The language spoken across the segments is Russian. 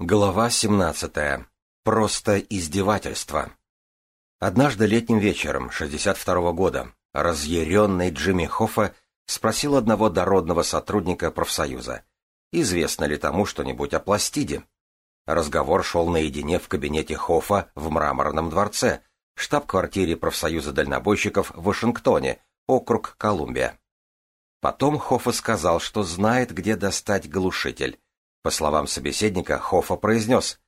Глава 17. Просто издевательство. Однажды летним вечером 62 года разъяренный Джимми Хоффа спросил одного дородного сотрудника профсоюза, известно ли тому что-нибудь о пластиде. Разговор шел наедине в кабинете Хоффа в Мраморном дворце, штаб-квартире профсоюза дальнобойщиков в Вашингтоне, округ Колумбия. Потом Хоффа сказал, что знает, где достать глушитель, по словам собеседника, Хоффа произнес.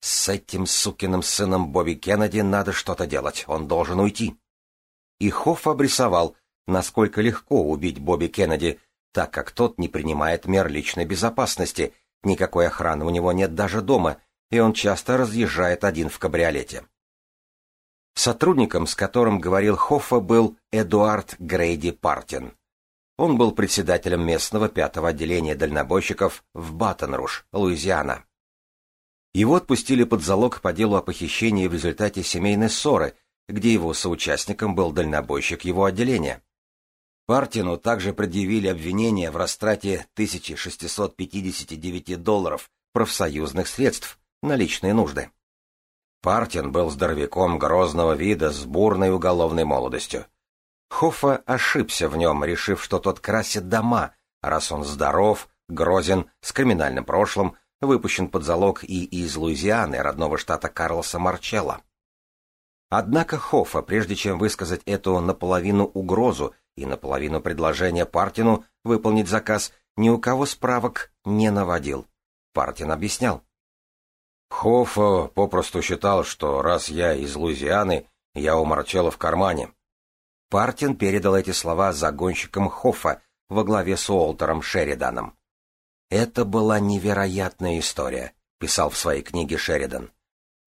«С этим сукиным сыном Бобби Кеннеди надо что-то делать, он должен уйти». И Хофф обрисовал, насколько легко убить Бобби Кеннеди, так как тот не принимает мер личной безопасности, никакой охраны у него нет даже дома, и он часто разъезжает один в кабриолете. Сотрудником, с которым говорил Хоффа, был Эдуард Грейди Партин — он был председателем местного пятого отделения дальнобойщиков в Баттон-Руш, Луизиана. Его отпустили под залог по делу о похищении в результате семейной ссоры, где его соучастником был дальнобойщик его отделения. Партину также предъявили обвинение в растрате 1659 долларов профсоюзных средств на личные нужды. Партин был здоровяком грозного вида с бурной уголовной молодостью. Хофа ошибся в нем, решив, что тот красит дома, а раз он здоров, грозен, с криминальным прошлым, выпущен под залог и из Луизианы, родного штата Карлоса Марчелла. Однако Хофа, прежде чем высказать эту наполовину угрозу и наполовину предложение Партину выполнить заказ, ни у кого справок не наводил. Партин объяснял. Хофа попросту считал, что раз я из Луизианы, я у Марчелла в кармане. Партин передал эти слова загонщикам Хофа во главе с Уолтером Шериданом. «Это была невероятная история», — писал в своей книге Шеридан.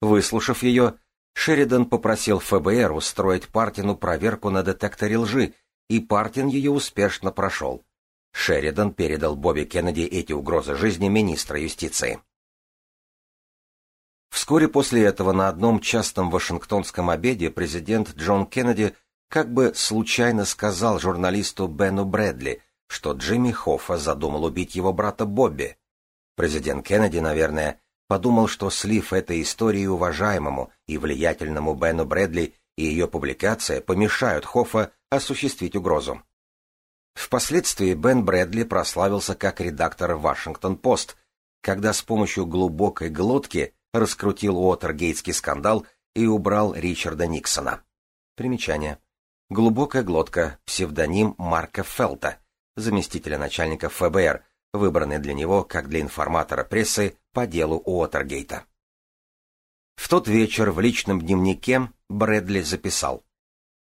Выслушав ее, Шеридан попросил ФБР устроить Партину проверку на детекторе лжи, и Партин ее успешно прошел. Шеридан передал Бобби Кеннеди эти угрозы жизни министра юстиции. Вскоре после этого на одном частном вашингтонском обеде президент Джон Кеннеди как бы случайно сказал журналисту Бену Брэдли, что Джимми Хоффа задумал убить его брата Бобби. Президент Кеннеди, наверное, подумал, что слив этой истории уважаемому и влиятельному Бену Брэдли и ее публикация помешают Хоффа осуществить угрозу. Впоследствии Бен Брэдли прославился как редактор «Вашингтон-Пост», когда с помощью глубокой глотки раскрутил Уотергейтский скандал и убрал Ричарда Никсона. Примечание глубокая глотка, псевдоним Марка Фелта, заместителя начальника ФБР, выбранный для него как для информатора прессы по делу Уотергейта. В тот вечер в личном дневнике Брэдли записал.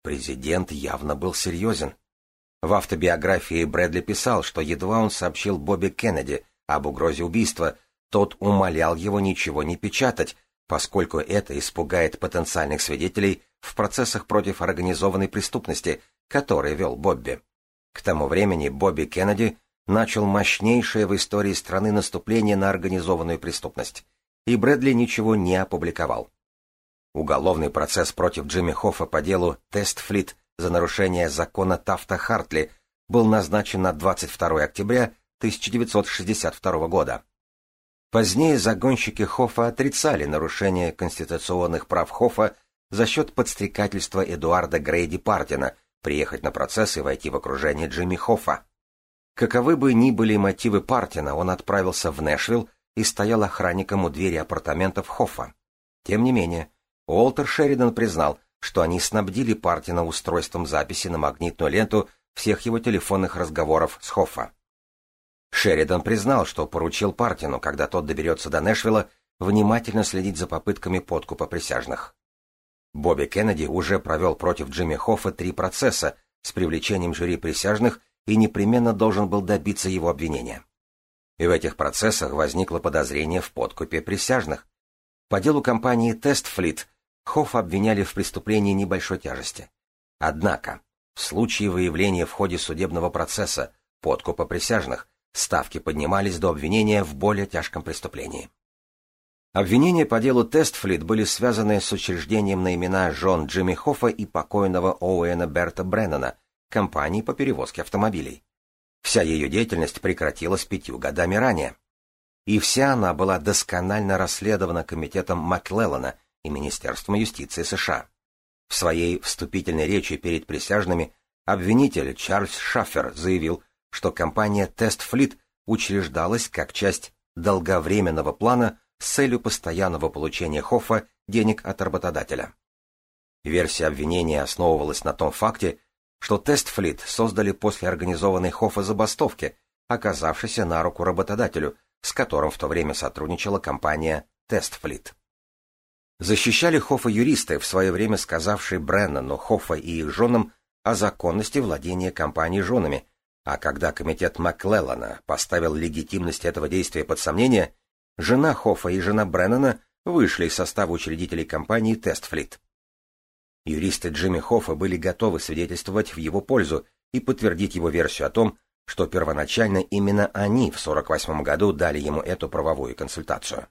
Президент явно был серьезен. В автобиографии Брэдли писал, что едва он сообщил Бобби Кеннеди об угрозе убийства, тот умолял его ничего не печатать, поскольку это испугает потенциальных свидетелей в процессах против организованной преступности, которые вел Бобби. К тому времени Бобби Кеннеди начал мощнейшее в истории страны наступление на организованную преступность, и Брэдли ничего не опубликовал. Уголовный процесс против Джимми Хоффа по делу «Тестфлит» за нарушение закона Тафта Хартли был назначен на 22 октября 1962 года. Позднее загонщики Хоффа отрицали нарушение конституционных прав Хоффа за счет подстрекательства Эдуарда Грейди Партина приехать на процесс и войти в окружение Джимми Хоффа. Каковы бы ни были мотивы Партина, он отправился в Нэшвилл и стоял охранником у двери апартаментов Хоффа. Тем не менее, Уолтер Шеридан признал, что они снабдили Партина устройством записи на магнитную ленту всех его телефонных разговоров с Хоффа. Шеридан признал, что поручил Партину, когда тот доберется до Нэшвилла, внимательно следить за попытками подкупа присяжных. Бобби Кеннеди уже провел против Джимми Хоффа три процесса с привлечением жюри присяжных и непременно должен был добиться его обвинения. И в этих процессах возникло подозрение в подкупе присяжных. По делу компании Тестфлит Хофф обвиняли в преступлении небольшой тяжести. Однако, в случае выявления в ходе судебного процесса подкупа присяжных, ставки поднимались до обвинения в более тяжком преступлении. Обвинения по делу Тестфлит были связаны с учреждением на имена жен Джимми Хоффа и покойного Оуэна Берта Бреннана, компании по перевозке автомобилей. Вся ее деятельность прекратилась пятью годами ранее. И вся она была досконально расследована комитетом Маклеллана и Министерством юстиции США. В своей вступительной речи перед присяжными обвинитель Чарльз Шаффер заявил, что компания Тестфлит учреждалась как часть долговременного плана – целью постоянного получения Хоффа денег от работодателя. Версия обвинения основывалась на том факте, что Тестфлит создали после организованной Хоффа забастовки, оказавшейся на руку работодателю, с которым в то время сотрудничала компания Тестфлит. Защищали Хоффа юристы, в свое время сказавшие Бреннану, Хоффа и их женам о законности владения компанией женами, а когда комитет Маклеллана поставил легитимность этого действия под сомнение, жена Хоффа и жена Бреннана вышли из состава учредителей компании Тестфлит. Юристы Джимми Хоффа были готовы свидетельствовать в его пользу и подтвердить его версию о том, что первоначально именно они в 1948 году дали ему эту правовую консультацию.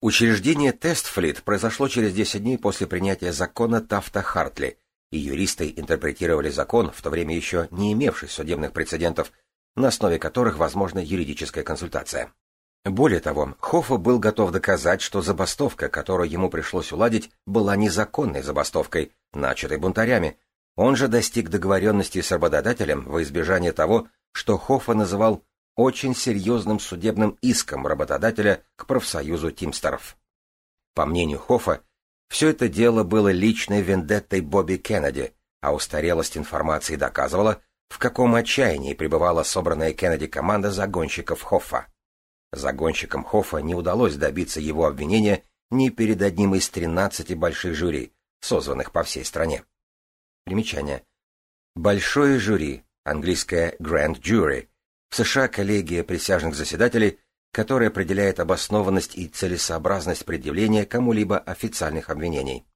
Учреждение Тестфлит произошло через 10 дней после принятия закона Тафта-Хартли, и юристы интерпретировали закон, в то время еще не имевший судебных прецедентов, на основе которых возможна юридическая консультация. Более того, Хоффа был готов доказать, что забастовка, которую ему пришлось уладить, была незаконной забастовкой, начатой бунтарями. Он же достиг договоренности с работодателем во избежание того, что Хоффа называл очень серьезным судебным иском работодателя к профсоюзу Тимстеров. По мнению Хоффа, все это дело было личной вендеттой Бобби Кеннеди, а устарелость информации доказывала, в каком отчаянии пребывала собранная Кеннеди команда загонщиков Хоффа. Загонщикам Хофа не удалось добиться его обвинения ни перед одним из 13 больших жюри, созванных по всей стране. Примечание. Большое жюри, английское Grand Jury, в США коллегия присяжных заседателей, которая определяет обоснованность и целесообразность предъявления кому-либо официальных обвинений.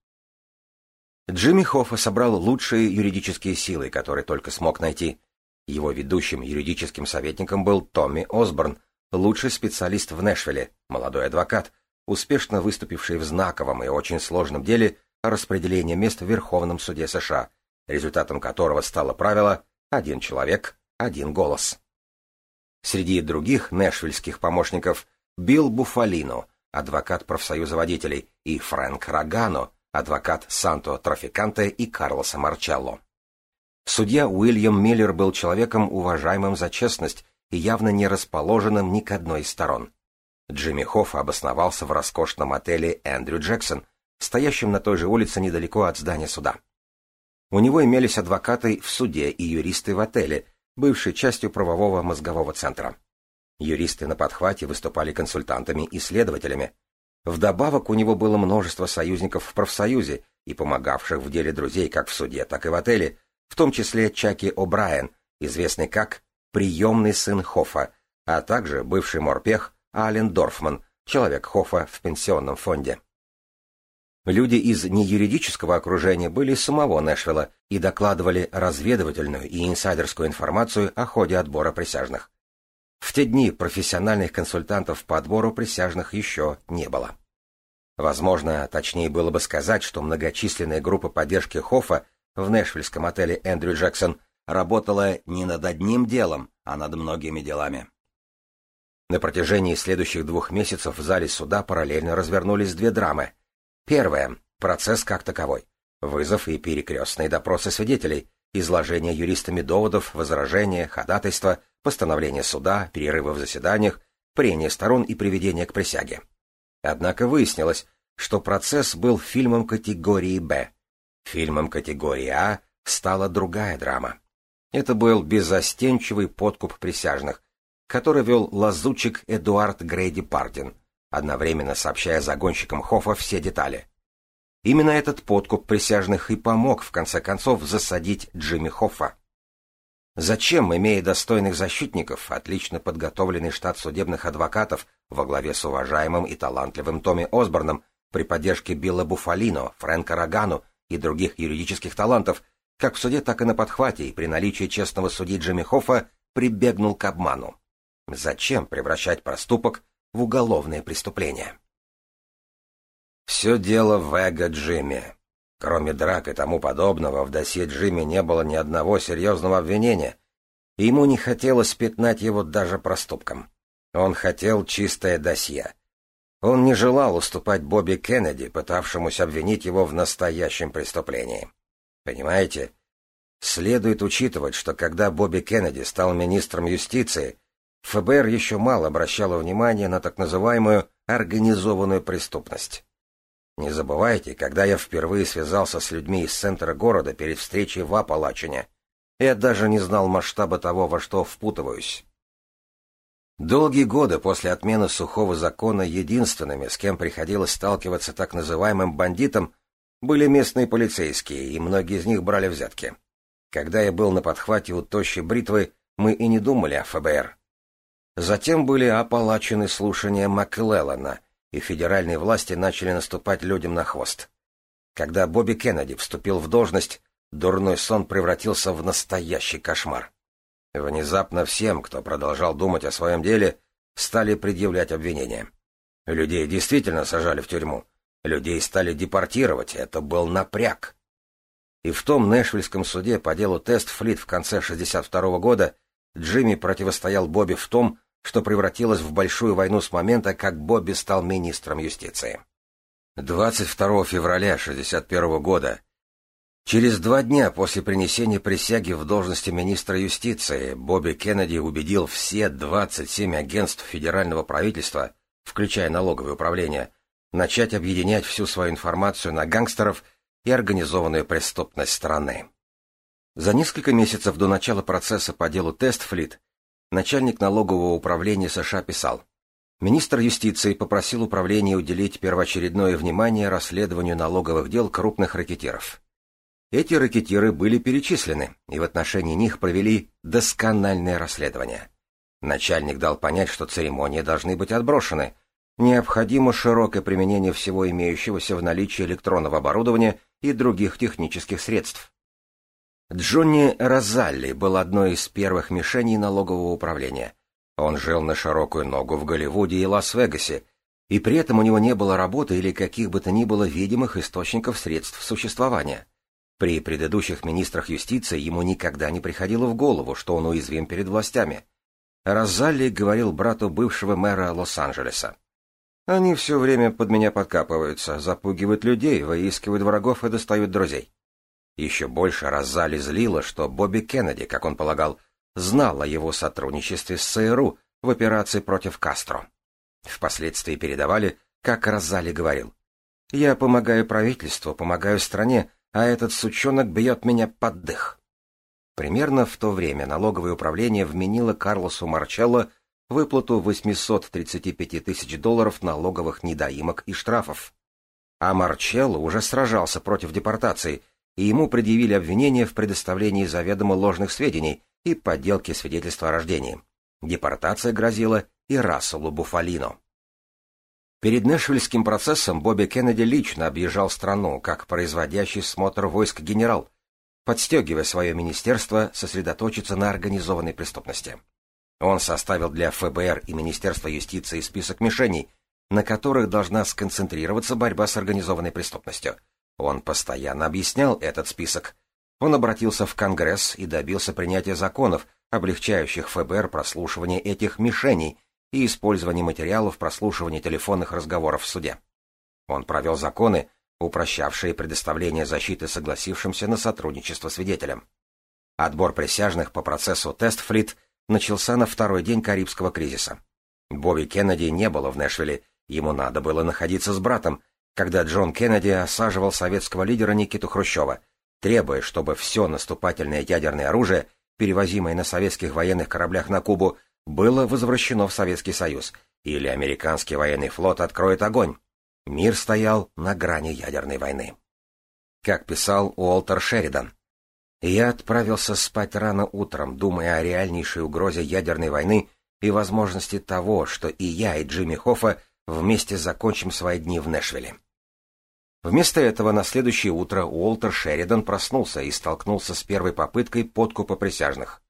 Джимми Хоффа собрал лучшие юридические силы, которые только смог найти. Его ведущим юридическим советником был Томми Осборн, Лучший специалист в Нэшвилле, молодой адвокат, успешно выступивший в знаковом и очень сложном деле о распределении мест в Верховном суде США, результатом которого стало правило «один человек, один голос». Среди других нэшвильских помощников Билл Буфалино, адвокат профсоюза водителей, и Фрэнк Рогано, адвокат Санто Трафиканте и Карлоса Марчелло. Судья Уильям Миллер был человеком, уважаемым за честность и явно не расположенным ни к одной из сторон. Джимми Хофф обосновался в роскошном отеле «Эндрю Джексон», стоящем на той же улице недалеко от здания суда. У него имелись адвокаты в суде и юристы в отеле, бывшей частью правового мозгового центра. Юристы на подхвате выступали консультантами и следователями. Вдобавок у него было множество союзников в профсоюзе и помогавших в деле друзей как в суде, так и в отеле, в том числе Чаки О'Брайен, известный как приемный сын Хофа, а также бывший морпех Ален Дорфман, человек Хофа в пенсионном фонде. Люди из неюридического окружения были из самого Нэшвилла и докладывали разведывательную и инсайдерскую информацию о ходе отбора присяжных. В те дни профессиональных консультантов по отбору присяжных еще не было. Возможно, точнее было бы сказать, что многочисленные группы поддержки Хофа в Нэшвильском отеле Эндрю Джексон работала не над одним делом, а над многими делами. На протяжении следующих двух месяцев в зале суда параллельно развернулись две драмы. Первая – процесс как таковой. Вызов и перекрестные допросы свидетелей, изложение юристами доводов, возражения, ходатайства, постановление суда, перерывы в заседаниях, прения сторон и приведение к присяге. Однако выяснилось, что процесс был фильмом категории «Б». Фильмом категории «А» стала другая драма. Это был безостенчивый подкуп присяжных, который вел лазутчик Эдуард Грейди Пардин, одновременно сообщая загонщикам Хофа все детали. Именно этот подкуп присяжных и помог, в конце концов, засадить Джимми Хоффа. Зачем, имея достойных защитников, отлично подготовленный штат судебных адвокатов во главе с уважаемым и талантливым Томми Осборном при поддержке Билла Буфалино, Фрэнка Рогану и других юридических талантов – как в суде, так и на подхвате, и при наличии честного судьи Джемихофа прибегнул к обману. Зачем превращать проступок в уголовное преступление? Все дело в эго Джимми. Кроме драк и тому подобного, в досье Джимми не было ни одного серьезного обвинения, и ему не хотелось пятнать его даже проступком. Он хотел чистое досье. Он не желал уступать Бобби Кеннеди, пытавшемуся обвинить его в настоящем преступлении. Понимаете? Следует учитывать, что когда Бобби Кеннеди стал министром юстиции, ФБР еще мало обращало внимание на так называемую организованную преступность. Не забывайте, когда я впервые связался с людьми из центра города перед встречей в Апалачине, я даже не знал масштаба того, во что впутываюсь. Долгие годы после отмены сухого закона единственными, с кем приходилось сталкиваться так называемым бандитам, были местные полицейские, и многие из них брали взятки. Когда я был на подхвате у тощей бритвы, мы и не думали о ФБР. Затем были опалачены слушания Макклеллана, и федеральные власти начали наступать людям на хвост. Когда Бобби Кеннеди вступил в должность, дурной сон превратился в настоящий кошмар. Внезапно всем, кто продолжал думать о своем деле, стали предъявлять обвинения. Людей действительно сажали в тюрьму, Людей стали депортировать, это был напряг. И в том Нэшвильском суде по делу Тест Флит в конце 62 -го года Джимми противостоял Бобби в том, что превратилось в большую войну с момента, как Бобби стал министром юстиции. 22 февраля 1961 года, через два дня после принесения присяги в должности министра юстиции, Бобби Кеннеди убедил все 27 агентств федерального правительства, включая налоговое управление, начать объединять всю свою информацию на гангстеров и организованную преступность страны. За несколько месяцев до начала процесса по делу Тестфлит начальник налогового управления США писал, Министр юстиции попросил управление уделить первоочередное внимание расследованию налоговых дел крупных ракетиров. Эти ракетиры были перечислены, и в отношении них провели доскональное расследование. Начальник дал понять, что церемонии должны быть отброшены – Необходимо широкое применение всего имеющегося в наличии электронного оборудования и других технических средств. Джонни Розалли был одной из первых мишеней налогового управления. Он жил на широкую ногу в Голливуде и Лас-Вегасе, и при этом у него не было работы или каких бы то ни было видимых источников средств существования. При предыдущих министрах юстиции ему никогда не приходило в голову, что он уязвим перед властями. Розалли говорил брату бывшего мэра Лос-Анджелеса. Они все время под меня подкапываются, запугивают людей, выискивают врагов и достают друзей. Еще больше Розали злило, что Бобби Кеннеди, как он полагал, знал о его сотрудничестве с ЦРУ в операции против Кастро. Впоследствии передавали, как Розали говорил, «Я помогаю правительству, помогаю стране, а этот сучонок бьет меня под дых». Примерно в то время налоговое управление вменило Карлосу Марчелло выплату 835 тысяч долларов налоговых недоимок и штрафов. А Марчелло уже сражался против депортации, и ему предъявили обвинение в предоставлении заведомо ложных сведений и подделке свидетельства о рождении. Депортация грозила и Расселу Буфалино. Перед Нэшвильским процессом Бобби Кеннеди лично объезжал страну, как производящий смотр войск генерал, подстегивая свое министерство сосредоточиться на организованной преступности. Он составил для ФБР и Министерства юстиции список мишеней, на которых должна сконцентрироваться борьба с организованной преступностью. Он постоянно объяснял этот список. Он обратился в Конгресс и добился принятия законов, облегчающих ФБР прослушивание этих мишеней и использование материалов прослушивания телефонных разговоров в суде. Он провел законы, упрощавшие предоставление защиты согласившимся на сотрудничество свидетелям. Отбор присяжных по процессу Тестфлит – начался на второй день Карибского кризиса. Бобби Кеннеди не было в Нэшвилле, ему надо было находиться с братом, когда Джон Кеннеди осаживал советского лидера Никиту Хрущева, требуя, чтобы все наступательное ядерное оружие, перевозимое на советских военных кораблях на Кубу, было возвращено в Советский Союз, или американский военный флот откроет огонь. Мир стоял на грани ядерной войны. Как писал Уолтер Шеридан, я отправился спать рано утром, думая о реальнейшей угрозе ядерной войны и возможности того, что и я, и Джимми Хоффа вместе закончим свои дни в Нэшвилле. Вместо этого на следующее утро Уолтер Шеридан проснулся и столкнулся с первой попыткой подкупа присяжных.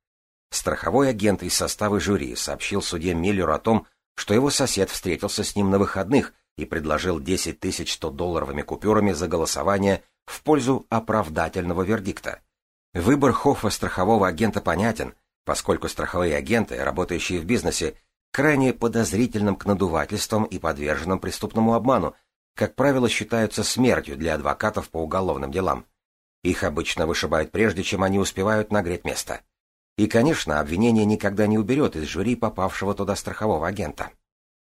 Страховой агент из состава жюри сообщил суде Миллеру о том, что его сосед встретился с ним на выходных и предложил 10 тысяч 100 долларовыми купюрами за голосование в пользу оправдательного вердикта — Выбор Хоффа страхового агента понятен, поскольку страховые агенты, работающие в бизнесе, крайне подозрительным к надувательствам и подверженным преступному обману, как правило, считаются смертью для адвокатов по уголовным делам. Их обычно вышибают прежде, чем они успевают нагреть место. И, конечно, обвинение никогда не уберет из жюри попавшего туда страхового агента.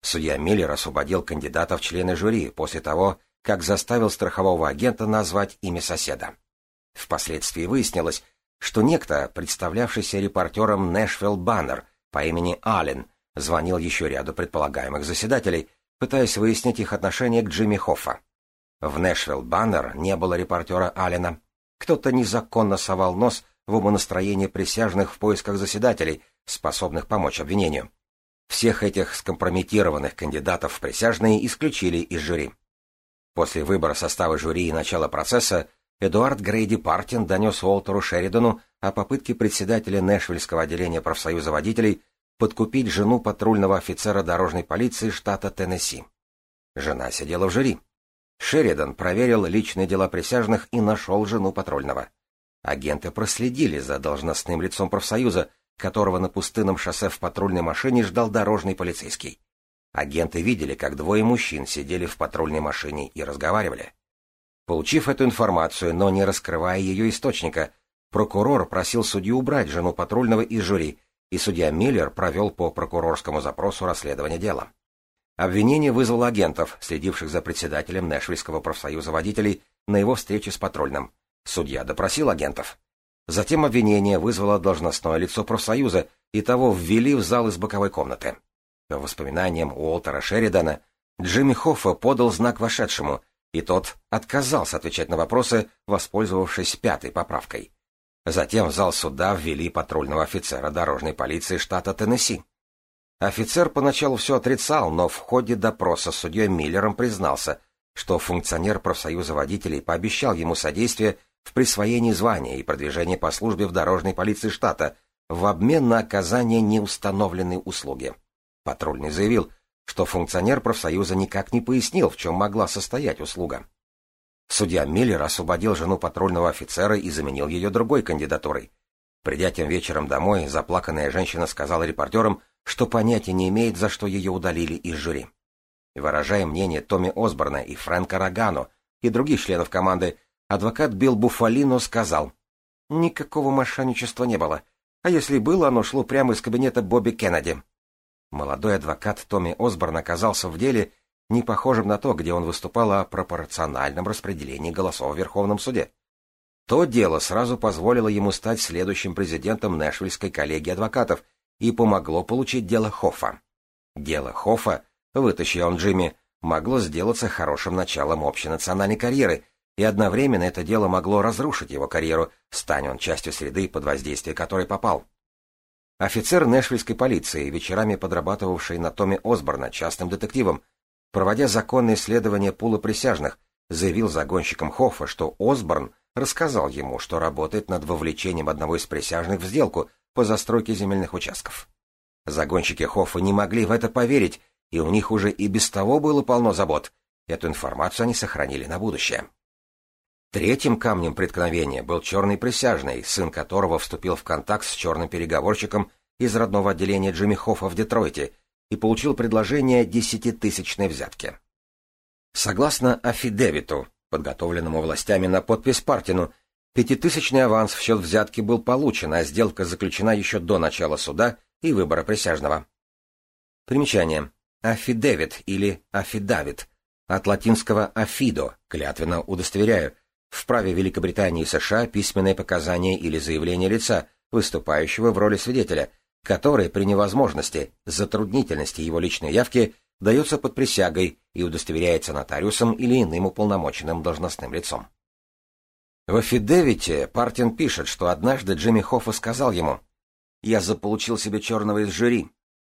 Судья Миллер освободил кандидата в члены жюри после того, как заставил страхового агента назвать имя соседа. Впоследствии выяснилось, что некто, представлявшийся репортером Нэшвилл Баннер по имени Аллен, звонил еще ряду предполагаемых заседателей, пытаясь выяснить их отношение к Джимми Хоффа. В Нэшвилл Баннер не было репортера Аллена. Кто-то незаконно совал нос в умонастроение присяжных в поисках заседателей, способных помочь обвинению. Всех этих скомпрометированных кандидатов в присяжные исключили из жюри. После выбора состава жюри и начала процесса Эдуард Грейди Партин донес Уолтеру Шеридану о попытке председателя Нэшвильского отделения профсоюза водителей подкупить жену патрульного офицера дорожной полиции штата Теннесси. Жена сидела в жюри. Шеридан проверил личные дела присяжных и нашел жену патрульного. Агенты проследили за должностным лицом профсоюза, которого на пустынном шоссе в патрульной машине ждал дорожный полицейский. Агенты видели, как двое мужчин сидели в патрульной машине и разговаривали. Получив эту информацию, но не раскрывая ее источника, прокурор просил судью убрать жену патрульного из жюри, и судья Миллер провел по прокурорскому запросу расследование дела. Обвинение вызвало агентов, следивших за председателем Нэшвильского профсоюза водителей на его встрече с патрульным. Судья допросил агентов. Затем обвинение вызвало должностное лицо профсоюза, и того ввели в зал из боковой комнаты. По воспоминаниям Уолтера Шеридана, Джимми Хоффа подал знак вошедшему, и тот отказался отвечать на вопросы, воспользовавшись пятой поправкой. Затем в зал суда ввели патрульного офицера дорожной полиции штата Теннесси. Офицер поначалу все отрицал, но в ходе допроса судьей Миллером признался, что функционер профсоюза водителей пообещал ему содействие в присвоении звания и продвижении по службе в дорожной полиции штата в обмен на оказание неустановленной услуги. Патрульный заявил, что функционер профсоюза никак не пояснил, в чем могла состоять услуга. Судья Миллер освободил жену патрульного офицера и заменил ее другой кандидатурой. Придя тем вечером домой, заплаканная женщина сказала репортерам, что понятия не имеет, за что ее удалили из жюри. Выражая мнение Томми Осборна и Фрэнка Рогано и других членов команды, адвокат Билл Буфалино сказал, «Никакого мошенничества не было, а если было, оно шло прямо из кабинета Бобби Кеннеди». Молодой адвокат Томми Осборн оказался в деле, не похожим на то, где он выступал о пропорциональном распределении голосов в Верховном суде. То дело сразу позволило ему стать следующим президентом Нэшвильской коллегии адвокатов и помогло получить дело Хоффа. Дело Хоффа, вытащил он Джимми, могло сделаться хорошим началом общенациональной карьеры, и одновременно это дело могло разрушить его карьеру, стань он частью среды, под воздействие которой попал. Офицер Нэшвильской полиции, вечерами подрабатывавший на Томе Осборна частным детективом, проводя законное исследование пула присяжных, заявил загонщикам Хоффа, что Осборн рассказал ему, что работает над вовлечением одного из присяжных в сделку по застройке земельных участков. Загонщики Хоффа не могли в это поверить, и у них уже и без того было полно забот. Эту информацию они сохранили на будущее. Третьим камнем преткновения был черный присяжный, сын которого вступил в контакт с черным переговорщиком из родного отделения Джимми Хоффа в Детройте и получил предложение десятитысячной взятки. Согласно афидевиту, подготовленному властями на подпись Партину, пятитысячный аванс в счет взятки был получен, а сделка заключена еще до начала суда и выбора присяжного. Примечание. Афидевит или афидавит. От латинского «афидо» — клятвенно удостоверяю, в праве Великобритании и США письменное показание или заявление лица, выступающего в роли свидетеля, который при невозможности, затруднительности его личной явки дается под присягой и удостоверяется нотариусом или иным уполномоченным должностным лицом. В афидевите Партин пишет, что однажды Джимми Хоффа сказал ему «Я заполучил себе черного из жюри.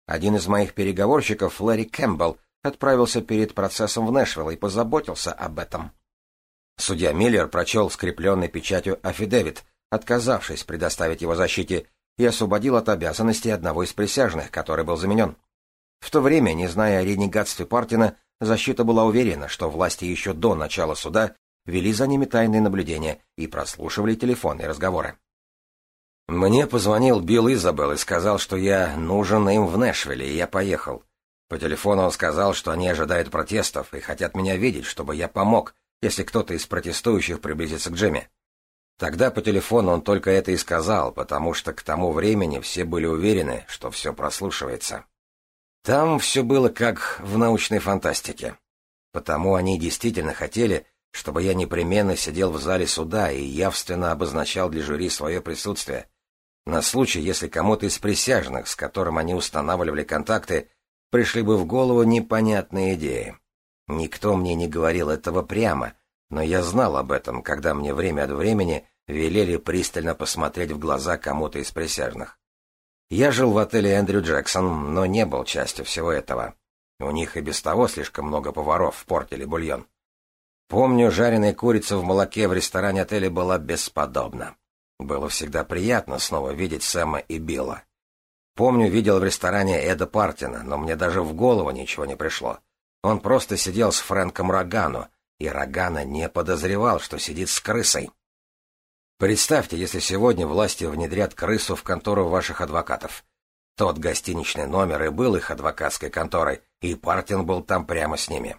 Один из моих переговорщиков, Лэри Кэмпбелл, отправился перед процессом в Нэшвилл и позаботился об этом». Судья Миллер прочел скрепленный печатью афидевит, отказавшись предоставить его защите, и освободил от обязанностей одного из присяжных, который был заменен. В то время, не зная о ренегатстве Партина, защита была уверена, что власти еще до начала суда вели за ними тайные наблюдения и прослушивали телефонные разговоры. «Мне позвонил Билл Изабелл и сказал, что я нужен им в Нэшвилле, и я поехал. По телефону он сказал, что они ожидают протестов и хотят меня видеть, чтобы я помог, если кто-то из протестующих приблизится к Джимми. Тогда по телефону он только это и сказал, потому что к тому времени все были уверены, что все прослушивается. Там все было как в научной фантастике. Потому они действительно хотели, чтобы я непременно сидел в зале суда и явственно обозначал для жюри свое присутствие, на случай, если кому-то из присяжных, с которым они устанавливали контакты, пришли бы в голову непонятные идеи. Никто мне не говорил этого прямо, но я знал об этом, когда мне время от времени велели пристально посмотреть в глаза кому-то из присяжных. Я жил в отеле Эндрю Джексон, но не был частью всего этого. У них и без того слишком много поваров портили бульон. Помню, жареная курица в молоке в ресторане отеля была бесподобна. Было всегда приятно снова видеть Сэма и Билла. Помню, видел в ресторане Эда Партина, но мне даже в голову ничего не пришло — он просто сидел с Фрэнком Рогано, и Рогано не подозревал, что сидит с крысой. Представьте, если сегодня власти внедрят крысу в контору ваших адвокатов. Тот гостиничный номер и был их адвокатской конторой, и Партин был там прямо с ними.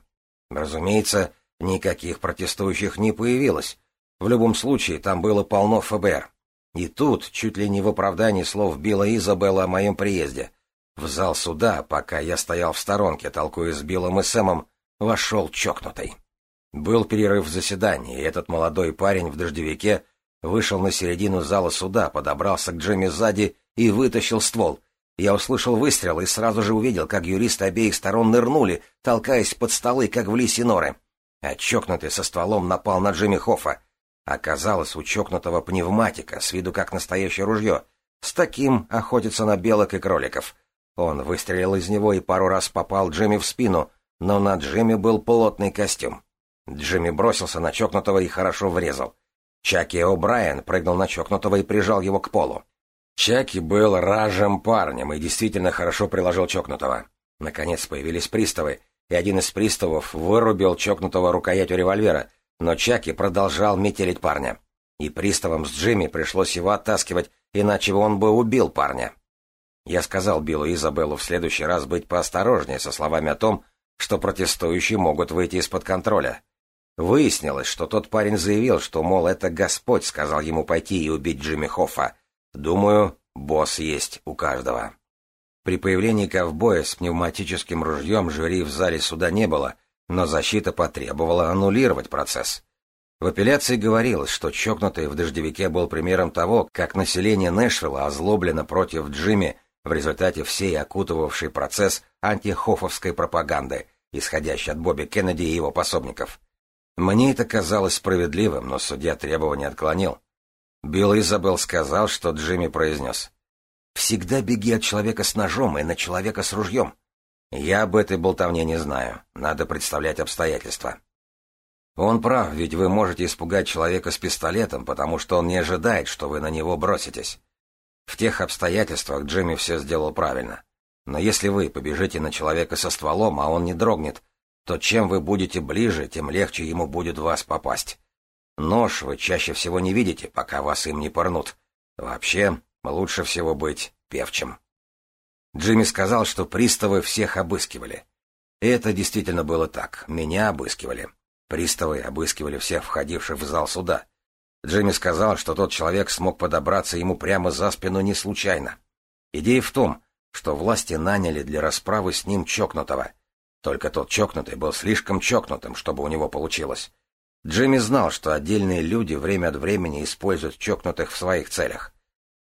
Разумеется, никаких протестующих не появилось. В любом случае, там было полно ФБР. И тут, чуть ли не в оправдании слов Билла Изабелла о моем приезде — в зал суда, пока я стоял в сторонке, толкуя с Биллом и Сэмом, вошел чокнутый. Был перерыв в заседании, и этот молодой парень в дождевике вышел на середину зала суда, подобрался к Джимми сзади и вытащил ствол. Я услышал выстрел и сразу же увидел, как юристы обеих сторон нырнули, толкаясь под столы, как в лисе норы. А чокнутый со стволом напал на Джимми Хоффа. Оказалось, у чокнутого пневматика, с виду как настоящее ружье. С таким охотится на белок и кроликов. Он выстрелил из него и пару раз попал Джимми в спину, но на Джимми был плотный костюм. Джимми бросился на чокнутого и хорошо врезал. Чаки О'Брайен прыгнул на чокнутого и прижал его к полу. Чаки был ражем парнем и действительно хорошо приложил чокнутого. Наконец появились приставы, и один из приставов вырубил чокнутого рукоятью револьвера, но Чаки продолжал метелить парня. И приставам с Джимми пришлось его оттаскивать, иначе он бы убил парня. Я сказал Биллу Изабеллу в следующий раз быть поосторожнее со словами о том, что протестующие могут выйти из-под контроля. Выяснилось, что тот парень заявил, что, мол, это Господь сказал ему пойти и убить Джимми Хоффа. Думаю, босс есть у каждого. При появлении ковбоя с пневматическим ружьем жюри в зале суда не было, но защита потребовала аннулировать процесс. В апелляции говорилось, что чокнутый в дождевике был примером того, как население Нэшвилла озлоблено против Джимми в результате всей окутывавшей процесс антихофовской пропаганды, исходящей от Бобби Кеннеди и его пособников. Мне это казалось справедливым, но судья требования отклонил. Билл Изабелл сказал, что Джимми произнес. «Всегда беги от человека с ножом и на человека с ружьем. Я об этой болтовне не знаю. Надо представлять обстоятельства». Он прав, ведь вы можете испугать человека с пистолетом, потому что он не ожидает, что вы на него броситесь. В тех обстоятельствах Джимми все сделал правильно. Но если вы побежите на человека со стволом, а он не дрогнет, то чем вы будете ближе, тем легче ему будет вас попасть. Нож вы чаще всего не видите, пока вас им не порнут. Вообще, лучше всего быть певчим. Джимми сказал, что приставы всех обыскивали. И это действительно было так. Меня обыскивали. Приставы обыскивали всех входивших в зал суда. Джимми сказал, что тот человек смог подобраться ему прямо за спину не случайно. Идея в том, что власти наняли для расправы с ним чокнутого. Только тот чокнутый был слишком чокнутым, чтобы у него получилось. Джимми знал, что отдельные люди время от времени используют чокнутых в своих целях.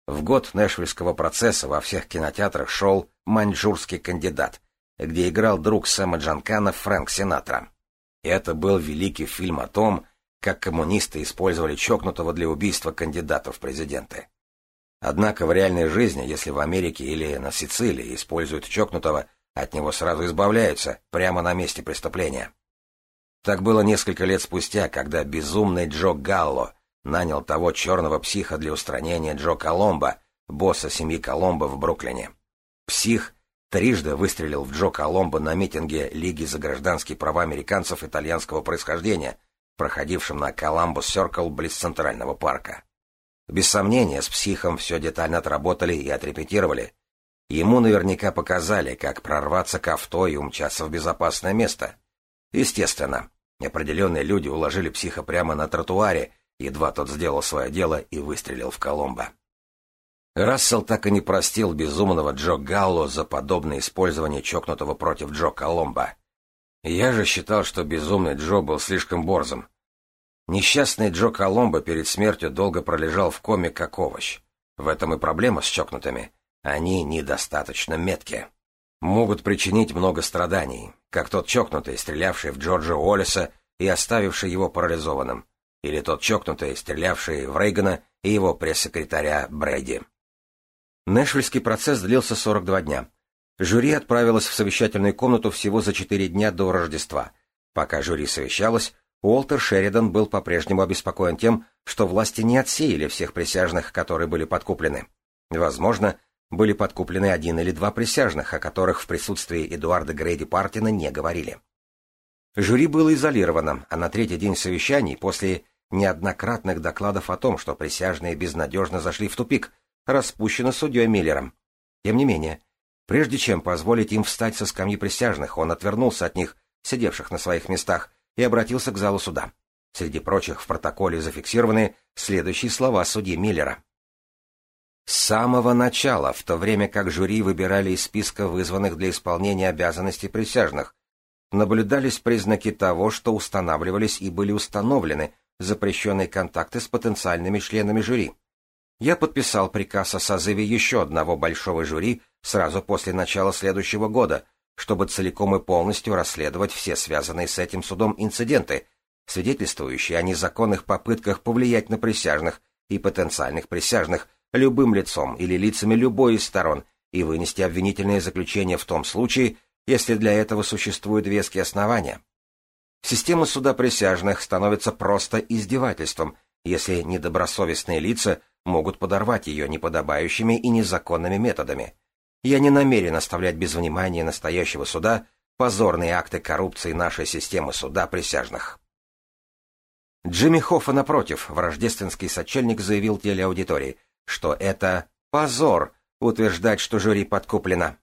В год Нэшвильского процесса во всех кинотеатрах шел «Маньчжурский кандидат», где играл друг Сэма Джанкана Фрэнк Синатра. И это был великий фильм о том, как коммунисты использовали чокнутого для убийства кандидатов в президенты. Однако в реальной жизни, если в Америке или на Сицилии используют чокнутого, от него сразу избавляются, прямо на месте преступления. Так было несколько лет спустя, когда безумный Джо Галло нанял того черного психа для устранения Джо Коломбо, босса семьи Коломбо в Бруклине. Псих трижды выстрелил в Джо Коломбо на митинге Лиги за гражданские права американцев итальянского происхождения – проходившим на Коламбус Серкл близ Центрального парка. Без сомнения, с психом все детально отработали и отрепетировали. Ему наверняка показали, как прорваться к авто и умчаться в безопасное место. Естественно, определенные люди уложили психа прямо на тротуаре, едва тот сделал свое дело и выстрелил в Коломбо. Рассел так и не простил безумного Джо Галло за подобное использование чокнутого против Джо Коломбо. Я же считал, что безумный Джо был слишком борзым. Несчастный Джо Коломбо перед смертью долго пролежал в коме как овощ. В этом и проблема с чокнутыми. Они недостаточно метки. Могут причинить много страданий, как тот чокнутый, стрелявший в Джорджа Уоллеса и оставивший его парализованным, или тот чокнутый, стрелявший в Рейгана и его пресс-секретаря Брэди. Нэшвильский процесс длился 42 дня. Жюри отправилось в совещательную комнату всего за четыре дня до Рождества. Пока жюри совещалось, Уолтер Шеридан был по-прежнему обеспокоен тем, что власти не отсеяли всех присяжных, которые были подкуплены. Возможно, были подкуплены один или два присяжных, о которых в присутствии Эдуарда Грейди Партина не говорили. Жюри было изолировано, а на третий день совещаний, после неоднократных докладов о том, что присяжные безнадежно зашли в тупик, распущено судьей Миллером. Тем не менее, Прежде чем позволить им встать со скамьи присяжных, он отвернулся от них, сидевших на своих местах, и обратился к залу суда. Среди прочих в протоколе зафиксированы следующие слова судьи Миллера. С самого начала, в то время как жюри выбирали из списка вызванных для исполнения обязанностей присяжных, наблюдались признаки того, что устанавливались и были установлены запрещенные контакты с потенциальными членами жюри, я подписал приказ о созыве еще одного большого жюри сразу после начала следующего года, чтобы целиком и полностью расследовать все связанные с этим судом инциденты, свидетельствующие о незаконных попытках повлиять на присяжных и потенциальных присяжных любым лицом или лицами любой из сторон и вынести обвинительное заключение в том случае, если для этого существуют веские основания. Система суда присяжных становится просто издевательством, если недобросовестные лица – могут подорвать ее неподобающими и незаконными методами. Я не намерен оставлять без внимания настоящего суда позорные акты коррупции нашей системы суда присяжных. Джимми Хоффа, напротив, в рождественский сочельник заявил телеаудитории, что это позор утверждать, что жюри подкуплено.